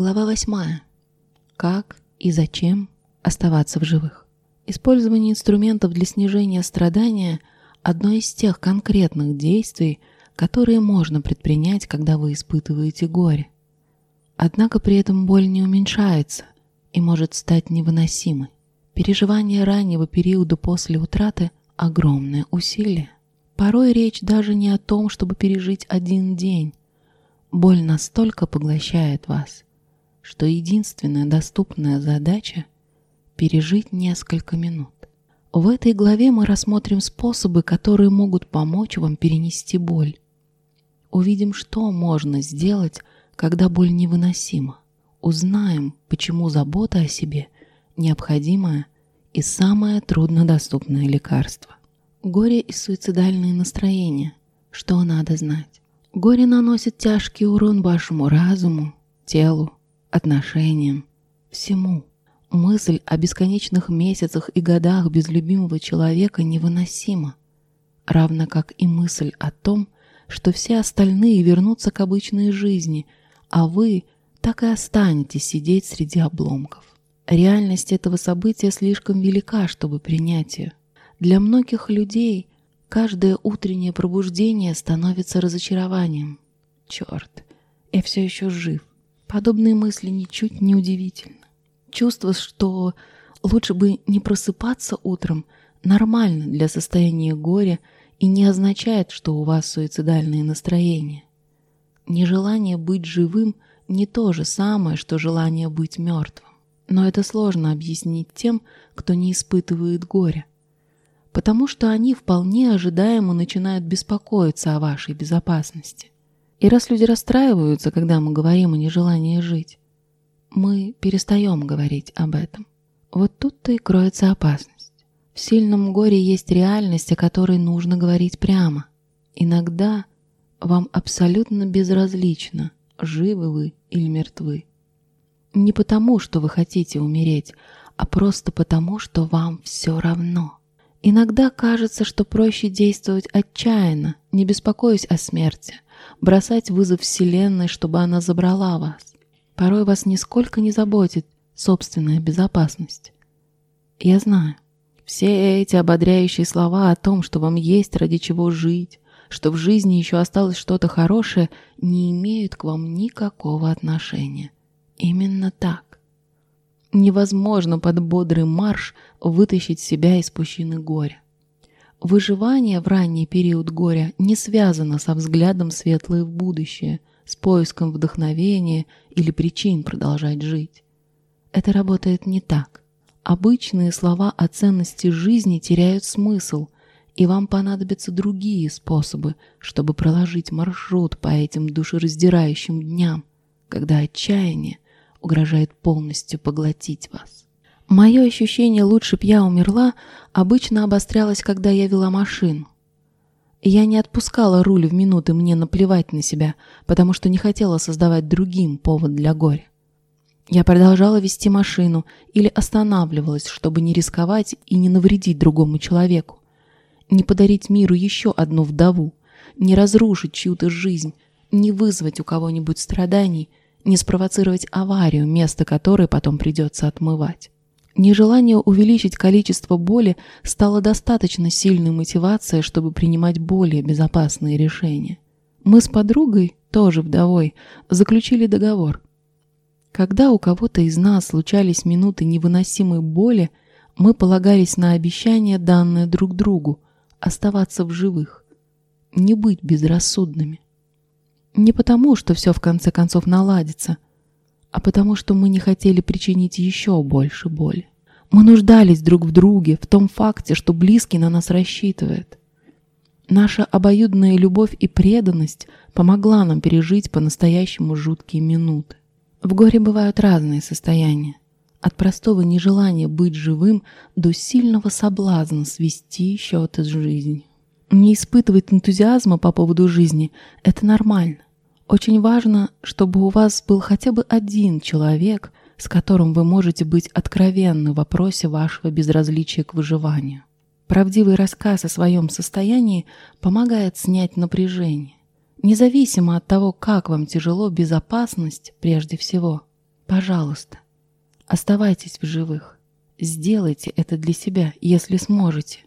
Глава 8. Как и зачем оставаться в живых? Использование инструментов для снижения страдания – одно из тех конкретных действий, которые можно предпринять, когда вы испытываете горе. Однако при этом боль не уменьшается и может стать невыносимой. Переживание раннего периода после утраты – огромное усилие. Порой речь даже не о том, чтобы пережить один день. Боль настолько поглощает вас, что единственная доступная задача – пережить несколько минут. В этой главе мы рассмотрим способы, которые могут помочь вам перенести боль. Увидим, что можно сделать, когда боль невыносима. Узнаем, почему забота о себе – необходимое и самое труднодоступное лекарство. Горе и суицидальные настроения. Что надо знать? Горе наносит тяжкий урон вашему разуму, телу, отношениям, всему. Мысль о бесконечных месяцах и годах без любимого человека невыносима, равно как и мысль о том, что все остальные вернутся к обычной жизни, а вы так и останетесь сидеть среди обломков. Реальность этого события слишком велика, чтобы принять ее. Для многих людей каждое утреннее пробуждение становится разочарованием. Черт, я все еще жив. Подобные мысли ничуть не удивительны. Чувство, что лучше бы не просыпаться утром, нормально для состояния горя и не означает, что у вас суицидальные настроения. Нежелание быть живым не то же самое, что желание быть мертвым. Но это сложно объяснить тем, кто не испытывает горя потому что они вполне ожидаемо начинают беспокоиться о вашей безопасности. И раз люди расстраиваются, когда мы говорим о нежелании жить, мы перестаем говорить об этом. Вот тут-то и кроется опасность. В сильном горе есть реальность, о которой нужно говорить прямо. Иногда вам абсолютно безразлично, живы вы или мертвы. Не потому, что вы хотите умереть, а просто потому, что вам все равно. Иногда кажется, что проще действовать отчаянно, не беспокоясь о смерти, бросать вызов Вселенной, чтобы она забрала вас. Порой вас нисколько не заботит собственная безопасность. Я знаю, все эти ободряющие слова о том, что вам есть ради чего жить, что в жизни еще осталось что-то хорошее, не имеют к вам никакого отношения. Именно так. Невозможно под бодрый марш вытащить себя из пучины горя. Выживание в ранний период горя не связано со взглядом светлое в будущее, с поиском вдохновения или причин продолжать жить. Это работает не так. Обычные слова о ценности жизни теряют смысл, и вам понадобятся другие способы, чтобы проложить маршрут по этим душераздирающим дням, когда отчаяние – угрожает полностью поглотить вас. Мое ощущение «лучше б я умерла» обычно обострялось, когда я вела машину. Я не отпускала руль в минуты мне наплевать на себя, потому что не хотела создавать другим повод для горя. Я продолжала вести машину или останавливалась, чтобы не рисковать и не навредить другому человеку, не подарить миру еще одну вдову, не разрушить чью-то жизнь, не вызвать у кого-нибудь страданий – не спровоцировать аварию, место которой потом придется отмывать. Нежелание увеличить количество боли стало достаточно сильной мотивацией, чтобы принимать более безопасные решения. Мы с подругой, тоже вдовой, заключили договор. Когда у кого-то из нас случались минуты невыносимой боли, мы полагались на обещание, данное друг другу, оставаться в живых, не быть безрассудными. Не потому, что все в конце концов наладится, а потому, что мы не хотели причинить еще больше боли. Мы нуждались друг в друге, в том факте, что близкий на нас рассчитывает. Наша обоюдная любовь и преданность помогла нам пережить по-настоящему жуткие минуты. В горе бывают разные состояния. От простого нежелания быть живым до сильного соблазна свести счеты с жизнью. Не испытывать энтузиазма по поводу жизни – это нормально. Очень важно, чтобы у вас был хотя бы один человек, с которым вы можете быть откровенны в вопросе вашего безразличия к выживанию. Правдивый рассказ о своем состоянии помогает снять напряжение. Независимо от того, как вам тяжело, безопасность прежде всего. Пожалуйста, оставайтесь в живых. Сделайте это для себя, если сможете.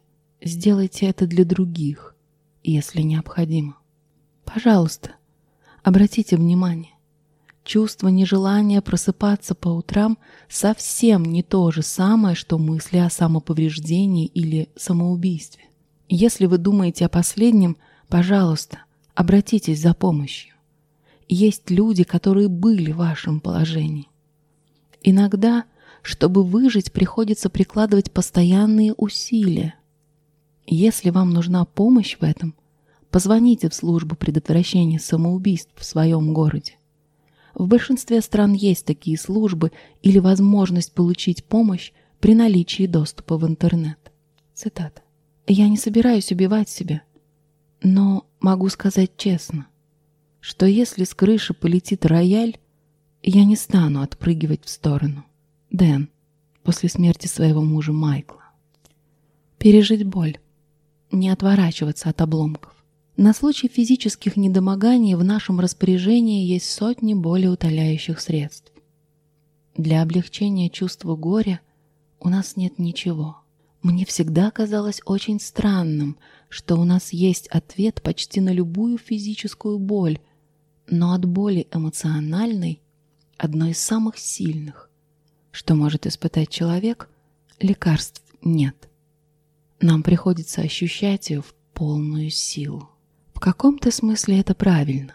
Сделайте это для других, если необходимо. Пожалуйста, обратите внимание. Чувство нежелания просыпаться по утрам совсем не то же самое, что мысли о самоповреждении или самоубийстве. Если вы думаете о последнем, пожалуйста, обратитесь за помощью. Есть люди, которые были в вашем положении. Иногда, чтобы выжить, приходится прикладывать постоянные усилия. Если вам нужна помощь в этом, позвоните в службу предотвращения самоубийств в своем городе. В большинстве стран есть такие службы или возможность получить помощь при наличии доступа в интернет. Цитата. «Я не собираюсь убивать себя, но могу сказать честно, что если с крыши полетит рояль, я не стану отпрыгивать в сторону. Дэн, после смерти своего мужа Майкла. Пережить боль, не отворачиваться от обломков. На случай физических недомоганий в нашем распоряжении есть сотни более утоляющих средств. Для облегчения чувства горя у нас нет ничего. Мне всегда казалось очень странным, что у нас есть ответ почти на любую физическую боль, но от боли эмоциональной, одной из самых сильных, что может испытать человек, лекарств нет. Нам приходится ощущать ее в полную силу. Каком-то смысле это правильно.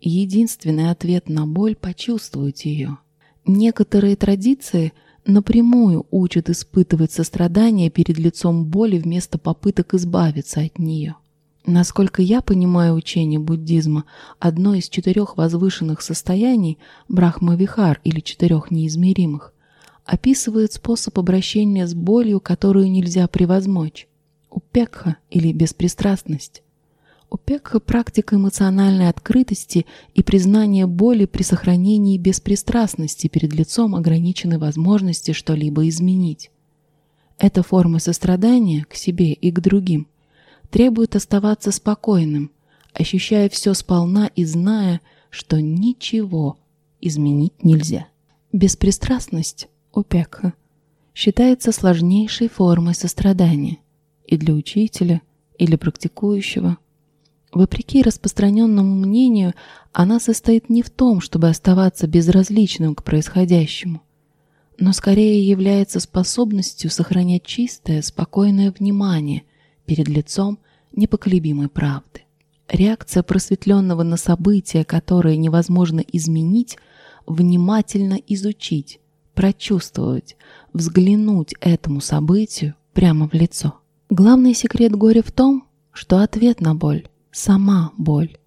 Единственный ответ на боль – почувствовать ее. Некоторые традиции напрямую учат испытывать сострадание перед лицом боли вместо попыток избавиться от нее. Насколько я понимаю учение буддизма, одно из четырех возвышенных состояний – брахма-вихар или четырех неизмеримых – описывает способ обращения с болью, которую нельзя превозмочь – упекха или беспристрастность. ОПЕК – практика эмоциональной открытости и признания боли при сохранении беспристрастности перед лицом ограниченной возможности что-либо изменить. Эта форма сострадания к себе и к другим требует оставаться спокойным, ощущая все сполна и зная, что ничего изменить нельзя. Беспристрастность ОПЕК считается сложнейшей формой сострадания и для учителя или практикующего – Вопреки распространенному мнению, она состоит не в том, чтобы оставаться безразличным к происходящему, но скорее является способностью сохранять чистое, спокойное внимание перед лицом непоколебимой правды. Реакция просветленного на события, которые невозможно изменить, внимательно изучить, прочувствовать, взглянуть этому событию прямо в лицо. Главный секрет горя в том, что ответ на боль сама боль.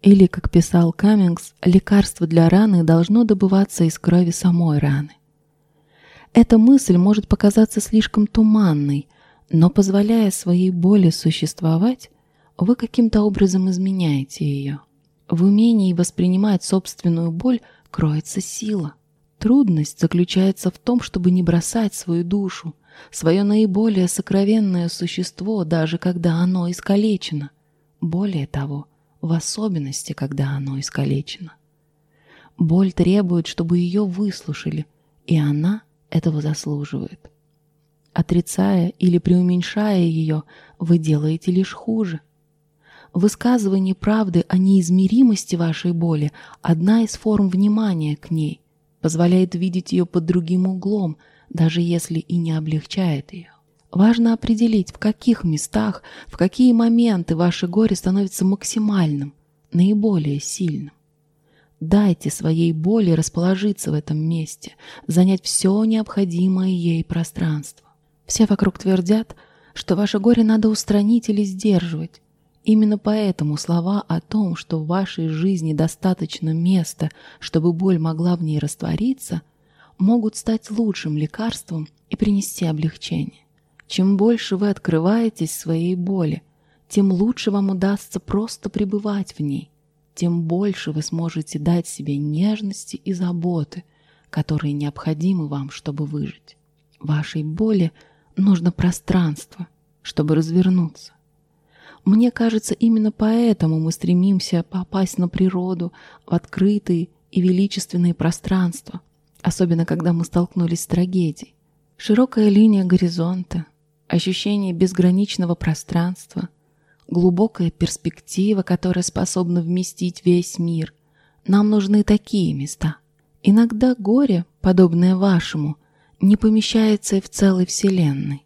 Или, как писал Каммингс, лекарство для раны должно добываться из крови самой раны. Эта мысль может показаться слишком туманной, но позволяя своей боли существовать, вы каким-то образом изменяете ее. В умении воспринимать собственную боль кроется сила. Трудность заключается в том, чтобы не бросать свою душу, свое наиболее сокровенное существо, даже когда оно искалечено, более того, в особенности, когда оно искалечено. Боль требует, чтобы ее выслушали, и она этого заслуживает. Отрицая или преуменьшая ее, вы делаете лишь хуже. Высказывание правды о неизмеримости вашей боли – одна из форм внимания к ней, позволяет видеть ее под другим углом, даже если и не облегчает ее. Важно определить, в каких местах, в какие моменты ваше горе становится максимальным, наиболее сильным. Дайте своей боли расположиться в этом месте, занять все необходимое ей пространство. Все вокруг твердят, что ваше горе надо устранить или сдерживать. Именно поэтому слова о том, что в вашей жизни достаточно места, чтобы боль могла в ней раствориться, могут стать лучшим лекарством и принести облегчение. Чем больше вы открываетесь своей боли, тем лучше вам удастся просто пребывать в ней, тем больше вы сможете дать себе нежности и заботы, которые необходимы вам, чтобы выжить. Вашей боли нужно пространство, чтобы развернуться. Мне кажется, именно поэтому мы стремимся попасть на природу, в открытые и величественные пространства, особенно когда мы столкнулись с трагедией. Широкая линия горизонта, ощущение безграничного пространства, глубокая перспектива, которая способна вместить весь мир. Нам нужны такие места. Иногда горе, подобное вашему, не помещается и в целой Вселенной.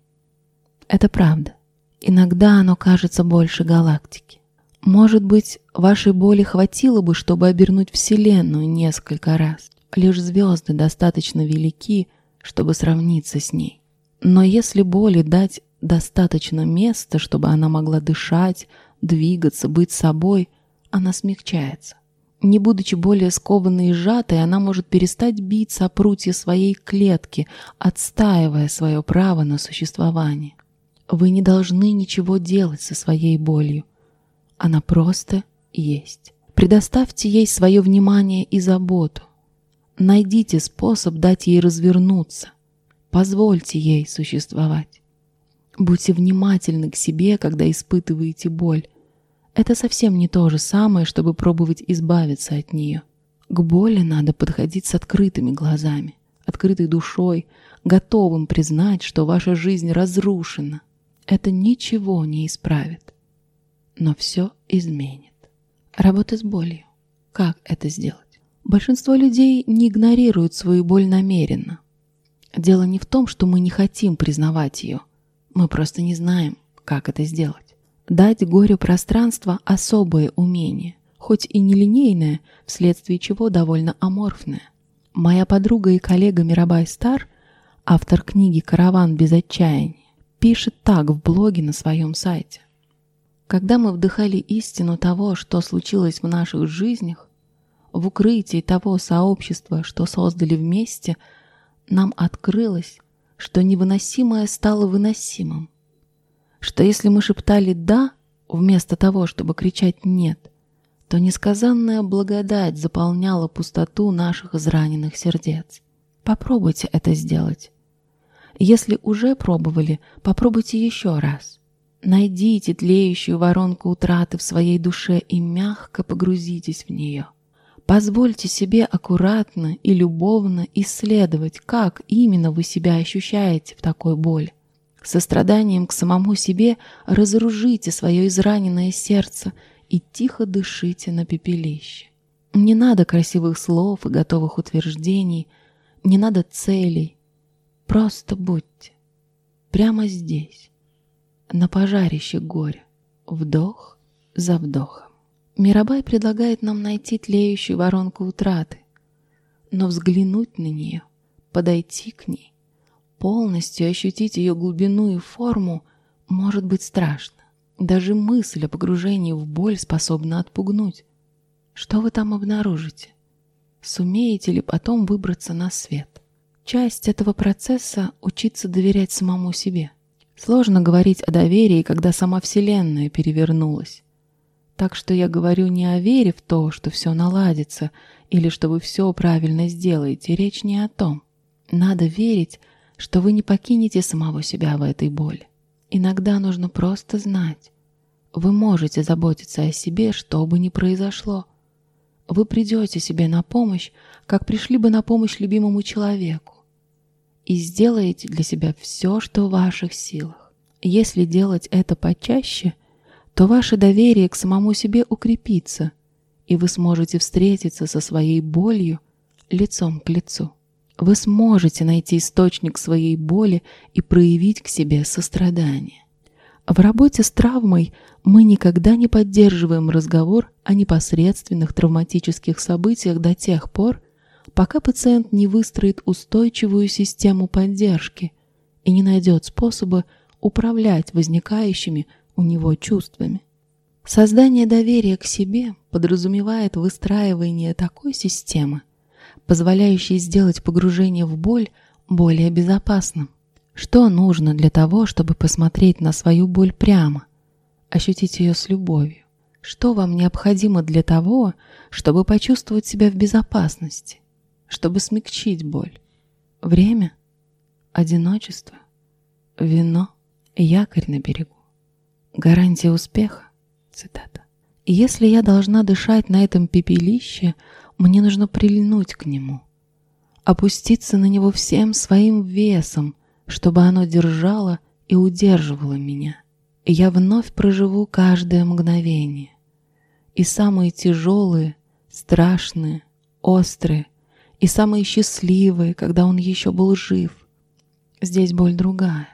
Это правда. Иногда оно кажется больше галактики. Может быть, вашей боли хватило бы, чтобы обернуть Вселенную несколько раз. Лишь звезды достаточно велики, чтобы сравниться с ней. Но если боли дать достаточно места, чтобы она могла дышать, двигаться, быть собой, она смягчается. Не будучи более скованной и сжатой, она может перестать биться о прутья своей клетки, отстаивая свое право на существование. Вы не должны ничего делать со своей болью. Она просто есть. Предоставьте ей свое внимание и заботу. Найдите способ дать ей развернуться. Позвольте ей существовать. Будьте внимательны к себе, когда испытываете боль. Это совсем не то же самое, чтобы пробовать избавиться от нее. К боли надо подходить с открытыми глазами, открытой душой, готовым признать, что ваша жизнь разрушена. Это ничего не исправит, но все изменит. Работа с болью. Как это сделать? Большинство людей не игнорируют свою боль намеренно. Дело не в том, что мы не хотим признавать ее. Мы просто не знаем, как это сделать. Дать горю пространство – особое умение, хоть и нелинейное, вследствие чего довольно аморфное. Моя подруга и коллега Мирабай Стар, автор книги «Караван без отчаяния», пишет так в блоге на своем сайте. Когда мы вдыхали истину того, что случилось в наших жизнях, в укрытии того сообщества, что создали вместе, нам открылось, что невыносимое стало выносимым, что если мы шептали «да» вместо того, чтобы кричать «нет», то несказанная благодать заполняла пустоту наших израненных сердец. Попробуйте это сделать. Если уже пробовали, попробуйте еще раз. Найдите тлеющую воронку утраты в своей душе и мягко погрузитесь в нее. Позвольте себе аккуратно и любовно исследовать, как именно вы себя ощущаете в такой боли. Состраданием к самому себе разоружите свое израненное сердце и тихо дышите на пепелище. Не надо красивых слов и готовых утверждений, не надо целей. Просто будьте прямо здесь, на пожарище горя, вдох за вдохом. Мирабай предлагает нам найти тлеющую воронку утраты, но взглянуть на нее, подойти к ней Полностью ощутить ее глубину и форму может быть страшно. Даже мысль о погружении в боль способна отпугнуть. Что вы там обнаружите? Сумеете ли потом выбраться на свет? Часть этого процесса — учиться доверять самому себе. Сложно говорить о доверии, когда сама Вселенная перевернулась. Так что я говорю не о вере в то, что все наладится, или что вы все правильно сделаете, речь не о том. Надо верить, что вы не покинете самого себя в этой боли. Иногда нужно просто знать. Вы можете заботиться о себе, что бы ни произошло. Вы придете себе на помощь, как пришли бы на помощь любимому человеку. И сделаете для себя все, что в ваших силах. Если делать это почаще, то ваше доверие к самому себе укрепится, и вы сможете встретиться со своей болью лицом к лицу вы сможете найти источник своей боли и проявить к себе сострадание. В работе с травмой мы никогда не поддерживаем разговор о непосредственных травматических событиях до тех пор, пока пациент не выстроит устойчивую систему поддержки и не найдет способа управлять возникающими у него чувствами. Создание доверия к себе подразумевает выстраивание такой системы, позволяющий сделать погружение в боль более безопасным. Что нужно для того, чтобы посмотреть на свою боль прямо, ощутить ее с любовью? Что вам необходимо для того, чтобы почувствовать себя в безопасности, чтобы смягчить боль? Время? Одиночество? Вино? Якорь на берегу? Гарантия успеха? Цитата. «Если я должна дышать на этом пепелище, Мне нужно прильнуть к нему, опуститься на него всем своим весом, чтобы оно держало и удерживало меня. И я вновь проживу каждое мгновение. И самые тяжелые, страшные, острые, и самые счастливые, когда он еще был жив. Здесь боль другая.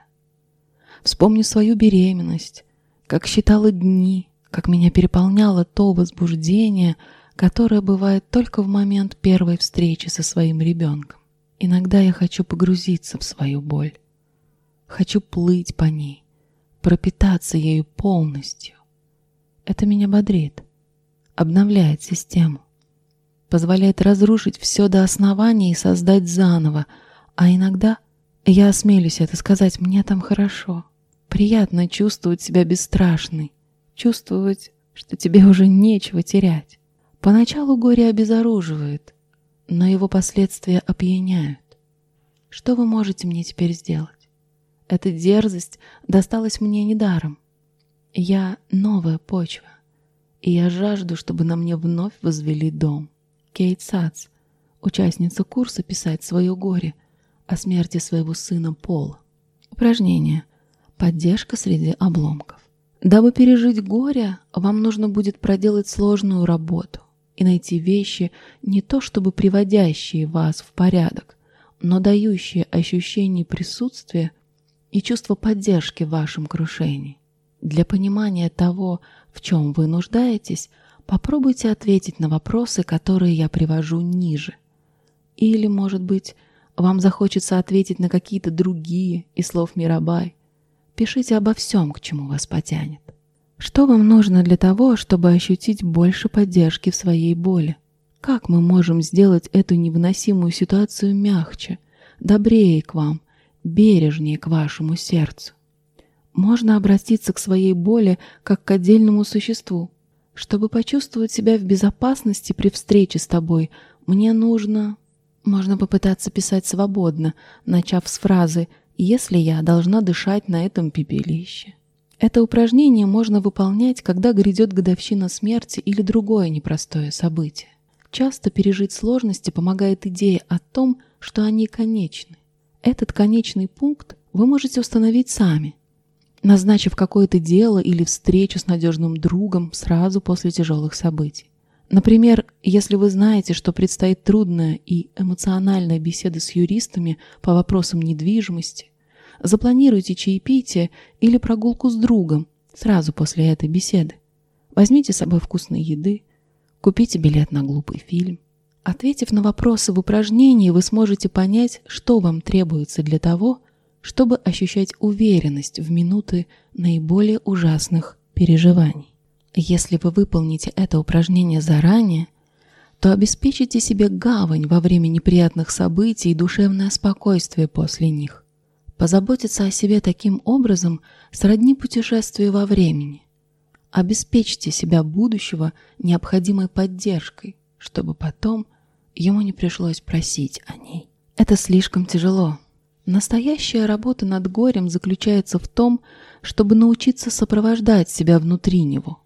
Вспомню свою беременность, как считала дни, как меня переполняло то возбуждение, которое бывает только в момент первой встречи со своим ребенком. Иногда я хочу погрузиться в свою боль. Хочу плыть по ней, пропитаться ею полностью. Это меня бодрит, обновляет систему, позволяет разрушить все до основания и создать заново, а иногда я осмелюсь это сказать, мне там хорошо. Приятно чувствовать себя бесстрашной, чувствовать, что тебе уже нечего терять. Поначалу горе обезоруживает, но его последствия опьяняют. Что вы можете мне теперь сделать? Эта дерзость досталась мне недаром. Я новая почва, и я жажду, чтобы на мне вновь возвели дом. Кейт Сац, участница курса «Писать свое горе» о смерти своего сына Пола. Упражнение «Поддержка среди обломков». Дабы пережить горе, вам нужно будет проделать сложную работу и найти вещи, не то чтобы приводящие вас в порядок, но дающие ощущение присутствия и чувство поддержки в вашем крушении. Для понимания того, в чем вы нуждаетесь, попробуйте ответить на вопросы, которые я привожу ниже. Или, может быть, вам захочется ответить на какие-то другие из слов Мирабай. Пишите обо всем, к чему вас потянет. Что вам нужно для того, чтобы ощутить больше поддержки в своей боли? Как мы можем сделать эту невыносимую ситуацию мягче, добрее к вам, бережнее к вашему сердцу? Можно обратиться к своей боли как к отдельному существу. Чтобы почувствовать себя в безопасности при встрече с тобой, мне нужно... Можно попытаться писать свободно, начав с фразы «Если я должна дышать на этом пепелище». Это упражнение можно выполнять, когда грядет годовщина смерти или другое непростое событие. Часто пережить сложности помогает идея о том, что они конечны. Этот конечный пункт вы можете установить сами, назначив какое-то дело или встречу с надежным другом сразу после тяжелых событий. Например, если вы знаете, что предстоит трудная и эмоциональная беседа с юристами по вопросам недвижимости, Запланируйте чаепитие или прогулку с другом сразу после этой беседы. Возьмите с собой вкусной еды, купите билет на глупый фильм. Ответив на вопросы в упражнении, вы сможете понять, что вам требуется для того, чтобы ощущать уверенность в минуты наиболее ужасных переживаний. Если вы выполните это упражнение заранее, то обеспечите себе гавань во время неприятных событий и душевное спокойствие после них. Позаботиться о себе таким образом сродни путешествию во времени. Обеспечьте себя будущего необходимой поддержкой, чтобы потом ему не пришлось просить о ней. Это слишком тяжело. Настоящая работа над горем заключается в том, чтобы научиться сопровождать себя внутри него.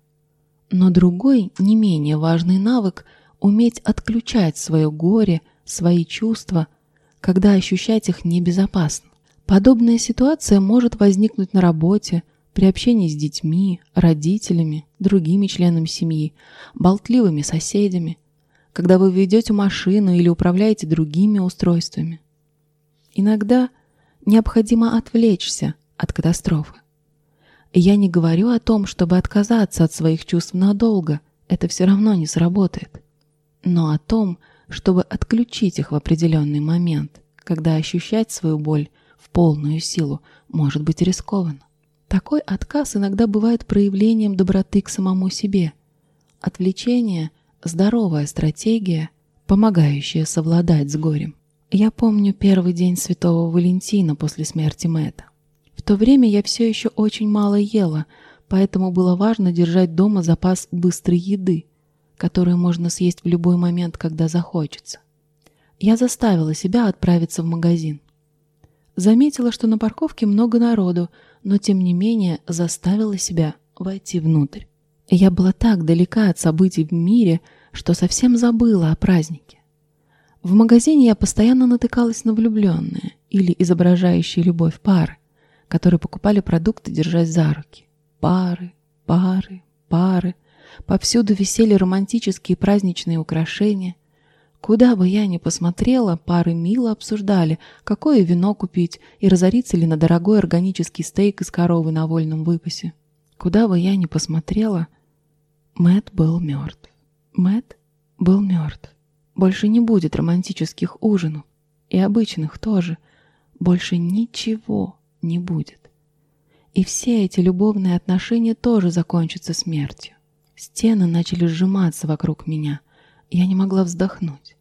Но другой, не менее важный навык – уметь отключать свое горе, свои чувства, когда ощущать их небезопасно. Подобная ситуация может возникнуть на работе, при общении с детьми, родителями, другими членами семьи, болтливыми соседями, когда вы ведете машину или управляете другими устройствами. Иногда необходимо отвлечься от катастрофы. Я не говорю о том, чтобы отказаться от своих чувств надолго, это все равно не сработает, но о том, чтобы отключить их в определенный момент, когда ощущать свою боль в полную силу может быть рискованно. Такой отказ иногда бывает проявлением доброты к самому себе. Отвлечение – здоровая стратегия, помогающая совладать с горем. Я помню первый день Святого Валентина после смерти Мэтта. В то время я все еще очень мало ела, поэтому было важно держать дома запас быстрой еды, которую можно съесть в любой момент, когда захочется. Я заставила себя отправиться в магазин. Заметила, что на парковке много народу, но тем не менее заставила себя войти внутрь. Я была так далека от событий в мире, что совсем забыла о празднике. В магазине я постоянно натыкалась на влюбленные или изображающие любовь пары, которые покупали продукты, держась за руки. Пары, пары, пары. Повсюду висели романтические праздничные украшения. Куда бы я ни посмотрела, пары мило обсуждали, какое вино купить и разориться ли на дорогой органический стейк из коровы на вольном выпасе. Куда бы я ни посмотрела, Мэт был мертв. Мэт был мертв. Больше не будет романтических ужинов. И обычных тоже. Больше ничего не будет. И все эти любовные отношения тоже закончатся смертью. Стены начали сжиматься вокруг меня. Я не могла вздохнуть.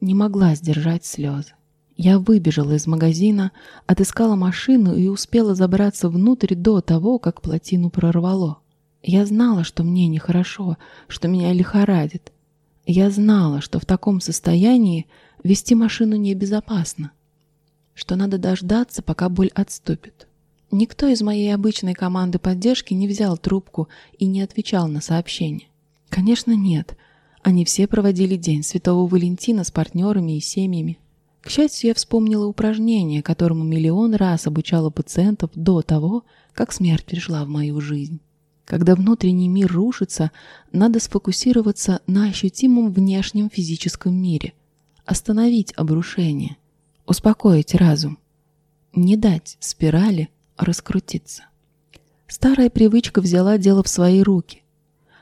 Не могла сдержать слезы. Я выбежала из магазина, отыскала машину и успела забраться внутрь до того, как плотину прорвало. Я знала, что мне нехорошо, что меня лихорадит. Я знала, что в таком состоянии вести машину небезопасно, что надо дождаться, пока боль отступит. Никто из моей обычной команды поддержки не взял трубку и не отвечал на сообщения. Конечно, нет. Они все проводили День Святого Валентина с партнерами и семьями. К счастью, я вспомнила упражнение, которому миллион раз обучала пациентов до того, как смерть пришла в мою жизнь. Когда внутренний мир рушится, надо сфокусироваться на ощутимом внешнем физическом мире, остановить обрушение, успокоить разум, не дать спирали раскрутиться. Старая привычка взяла дело в свои руки.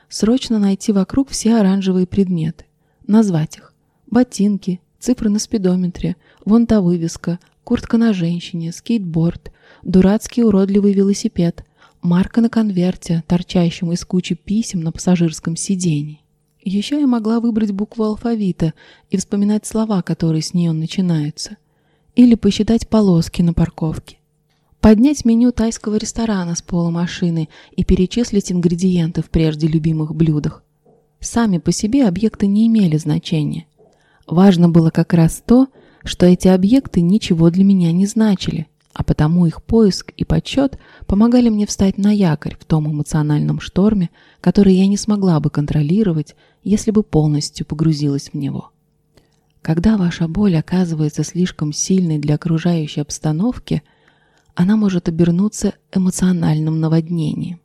Срочно найти вокруг все оранжевые предметы, назвать их. Ботинки, цифры на спидометре, вон та вывеска, куртка на женщине, скейтборд, дурацкий уродливый велосипед, марка на конверте, торчащем из кучи писем на пассажирском сидении. Еще я могла выбрать букву алфавита и вспоминать слова, которые с нее начинаются. Или посчитать полоски на парковке. Поднять меню тайского ресторана с пола машины и перечислить ингредиенты в прежде любимых блюдах. Сами по себе объекты не имели значения. Важно было как раз то, что эти объекты ничего для меня не значили – а потому их поиск и подсчет помогали мне встать на якорь в том эмоциональном шторме, который я не смогла бы контролировать, если бы полностью погрузилась в него. Когда ваша боль оказывается слишком сильной для окружающей обстановки, она может обернуться эмоциональным наводнением.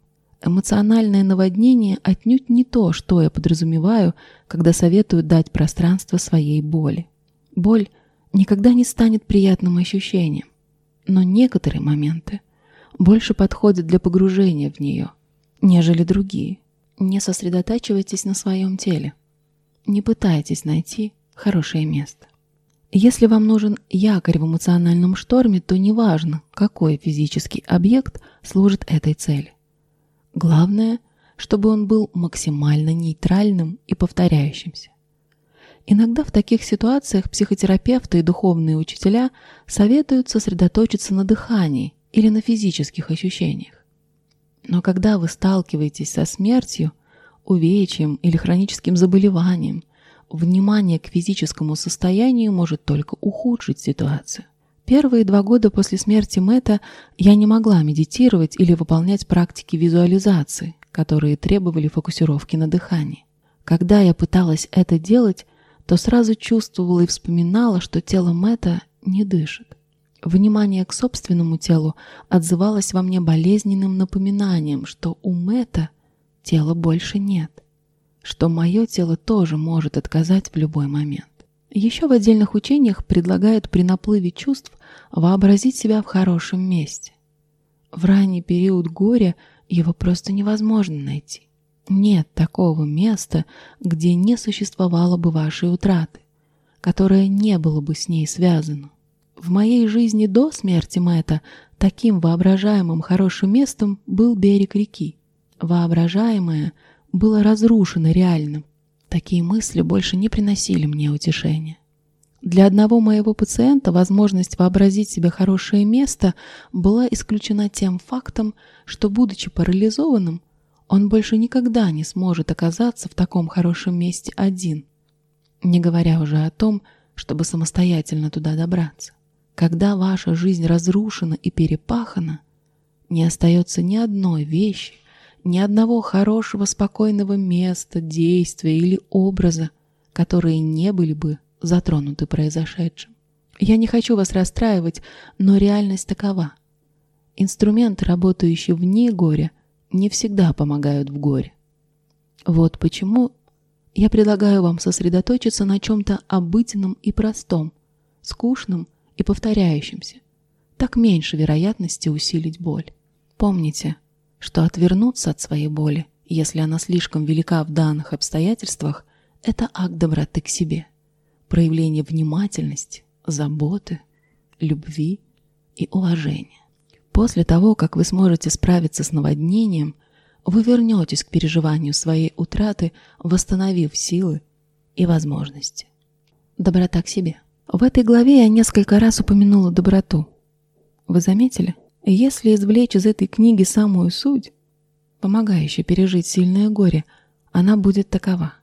Эмоциональное наводнение отнюдь не то, что я подразумеваю, когда советую дать пространство своей боли. Боль никогда не станет приятным ощущением но некоторые моменты больше подходят для погружения в нее, нежели другие. Не сосредотачивайтесь на своем теле. Не пытайтесь найти хорошее место. Если вам нужен якорь в эмоциональном шторме, то неважно, какой физический объект служит этой цели. Главное, чтобы он был максимально нейтральным и повторяющимся. Иногда в таких ситуациях психотерапевты и духовные учителя советуют сосредоточиться на дыхании или на физических ощущениях. Но когда вы сталкиваетесь со смертью, увечьем или хроническим заболеванием, внимание к физическому состоянию может только ухудшить ситуацию. Первые два года после смерти Мэтта я не могла медитировать или выполнять практики визуализации, которые требовали фокусировки на дыхании. Когда я пыталась это делать, то сразу чувствовала и вспоминала, что тело Мэтта не дышит. Внимание к собственному телу отзывалось во мне болезненным напоминанием, что у Мэтта тела больше нет, что мое тело тоже может отказать в любой момент. Еще в отдельных учениях предлагают при наплыве чувств вообразить себя в хорошем месте. В ранний период горя его просто невозможно найти. Нет такого места, где не существовало бы вашей утраты, которое не было бы с ней связано. В моей жизни до смерти Мэтта таким воображаемым хорошим местом был берег реки. Воображаемое было разрушено реальным. Такие мысли больше не приносили мне утешения. Для одного моего пациента возможность вообразить себе хорошее место была исключена тем фактом, что, будучи парализованным, он больше никогда не сможет оказаться в таком хорошем месте один, не говоря уже о том, чтобы самостоятельно туда добраться. Когда ваша жизнь разрушена и перепахана, не остается ни одной вещи, ни одного хорошего, спокойного места, действия или образа, которые не были бы затронуты произошедшим. Я не хочу вас расстраивать, но реальность такова. Инструменты, работающие вне горя, не всегда помогают в горе. Вот почему я предлагаю вам сосредоточиться на чем-то обыденном и простом, скучном и повторяющемся. Так меньше вероятности усилить боль. Помните, что отвернуться от своей боли, если она слишком велика в данных обстоятельствах, это акт доброты к себе, проявление внимательности, заботы, любви и уважения. После того, как вы сможете справиться с наводнением, вы вернетесь к переживанию своей утраты, восстановив силы и возможности. Доброта к себе. В этой главе я несколько раз упомянула доброту. Вы заметили? Если извлечь из этой книги самую суть, помогающую пережить сильное горе, она будет такова.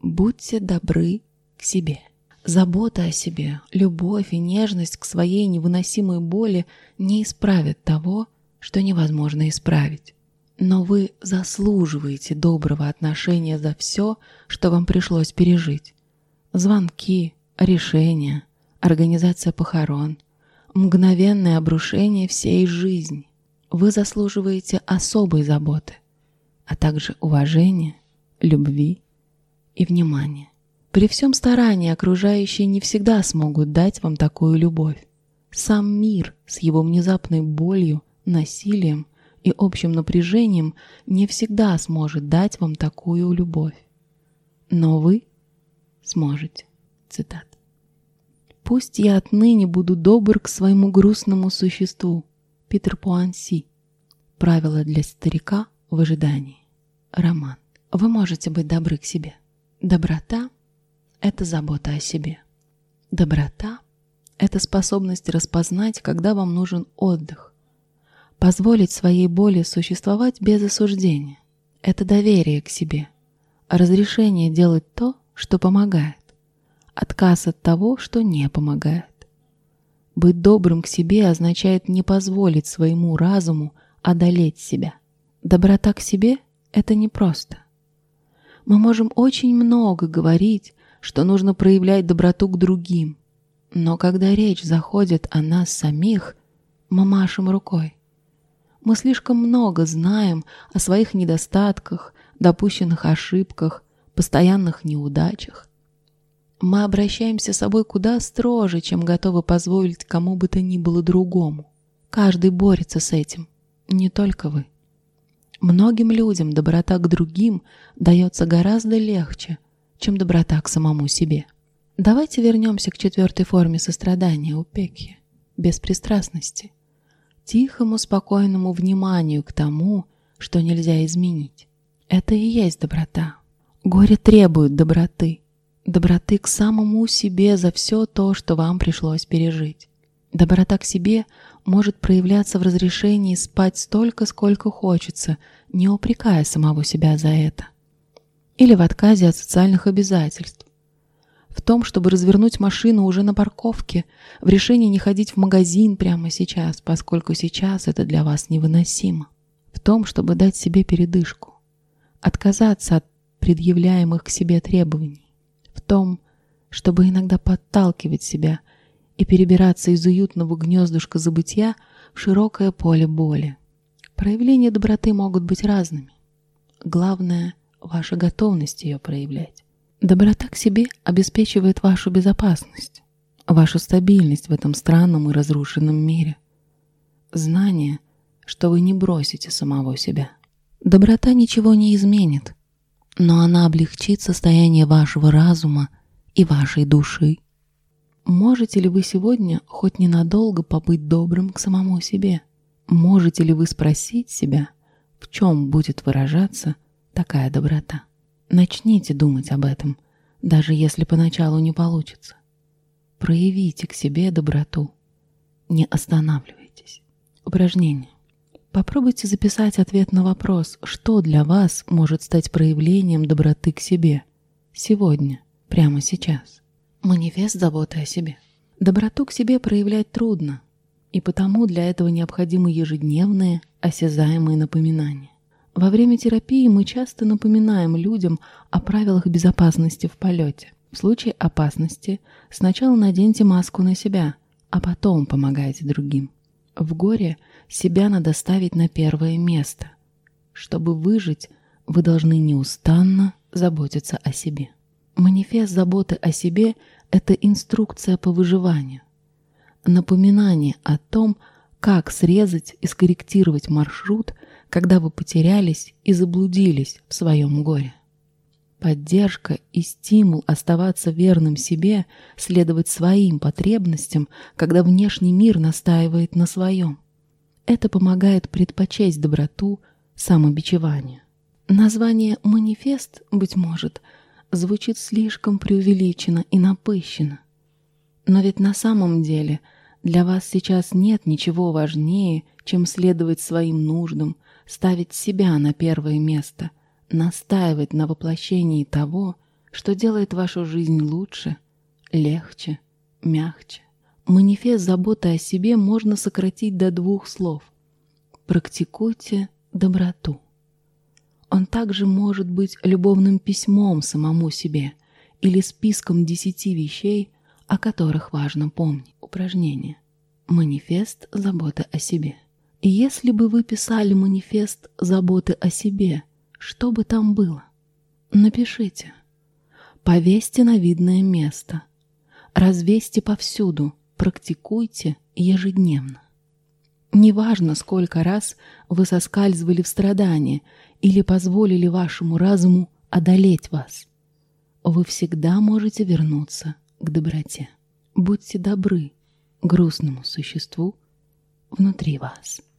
Будьте добры к себе. Забота о себе, любовь и нежность к своей невыносимой боли не исправят того, что невозможно исправить. Но вы заслуживаете доброго отношения за все, что вам пришлось пережить. Звонки, решения, организация похорон, мгновенное обрушение всей жизни. Вы заслуживаете особой заботы, а также уважения, любви и внимания. При всем старании окружающие не всегда смогут дать вам такую любовь. Сам мир с его внезапной болью, насилием и общим напряжением не всегда сможет дать вам такую любовь. Но вы сможете. Цитат. Пусть я отныне буду добр к своему грустному существу. Питер Пуанси. Правила для старика в ожидании. Роман. Вы можете быть добры к себе. Доброта – это забота о себе. Доброта – это способность распознать, когда вам нужен отдых. Позволить своей боли существовать без осуждения. Это доверие к себе. Разрешение делать то, что помогает отказ от того, что не помогает. Быть добрым к себе означает не позволить своему разуму одолеть себя. Доброта к себе – это непросто. Мы можем очень много говорить, что нужно проявлять доброту к другим, но когда речь заходит о нас самих, мы машем рукой. Мы слишком много знаем о своих недостатках, допущенных ошибках, постоянных неудачах – мы обращаемся с собой куда строже, чем готовы позволить кому бы то ни было другому. Каждый борется с этим, не только вы. Многим людям доброта к другим дается гораздо легче, чем доброта к самому себе. Давайте вернемся к четвертой форме сострадания у Пекхи – беспристрастности. Тихому, спокойному вниманию к тому, что нельзя изменить. Это и есть доброта. Горе требует доброты – доброты к самому себе за все то, что вам пришлось пережить. Доброта к себе может проявляться в разрешении спать столько, сколько хочется, не упрекая самого себя за это. Или в отказе от социальных обязательств. В том, чтобы развернуть машину уже на парковке, в решении не ходить в магазин прямо сейчас, поскольку сейчас это для вас невыносимо. В том, чтобы дать себе передышку. Отказаться от предъявляемых к себе требований том, чтобы иногда подталкивать себя и перебираться из уютного гнездышка забытия в широкое поле боли. Проявления доброты могут быть разными. Главное – ваша готовность ее проявлять. Доброта к себе обеспечивает вашу безопасность, вашу стабильность в этом странном и разрушенном мире. Знание, что вы не бросите самого себя. Доброта ничего не изменит – но она облегчит состояние вашего разума и вашей души. Можете ли вы сегодня хоть ненадолго побыть добрым к самому себе? Можете ли вы спросить себя, в чем будет выражаться такая доброта? Начните думать об этом, даже если поначалу не получится. Проявите к себе доброту. Не останавливайтесь. Упражнение. Попробуйте записать ответ на вопрос, что для вас может стать проявлением доброты к себе сегодня, прямо сейчас. Манифест заботы о себе. Доброту к себе проявлять трудно, и потому для этого необходимы ежедневные, осязаемые напоминания. Во время терапии мы часто напоминаем людям о правилах безопасности в полете. В случае опасности сначала наденьте маску на себя, а потом помогайте другим. В горе себя надо ставить на первое место. Чтобы выжить, вы должны неустанно заботиться о себе. Манифест заботы о себе – это инструкция по выживанию. Напоминание о том, как срезать и скорректировать маршрут, когда вы потерялись и заблудились в своем горе. Поддержка и стимул оставаться верным себе, следовать своим потребностям, когда внешний мир настаивает на своем. Это помогает предпочесть доброту, самобичевание. Название «манифест», быть может, звучит слишком преувеличенно и напыщенно. Но ведь на самом деле для вас сейчас нет ничего важнее, чем следовать своим нуждам, ставить себя на первое место, настаивать на воплощении того, что делает вашу жизнь лучше, легче, мягче. Манифест заботы о себе можно сократить до двух слов. Практикуйте доброту. Он также может быть любовным письмом самому себе или списком десяти вещей, о которых важно помнить. Упражнение. Манифест заботы о себе. Если бы вы писали манифест заботы о себе, что бы там было? Напишите. Повесьте на видное место. Развесьте повсюду. Практикуйте ежедневно. Неважно, сколько раз вы соскальзывали в страдания или позволили вашему разуму одолеть вас. Вы всегда можете вернуться к доброте. Будьте добры грустному существу внутри вас.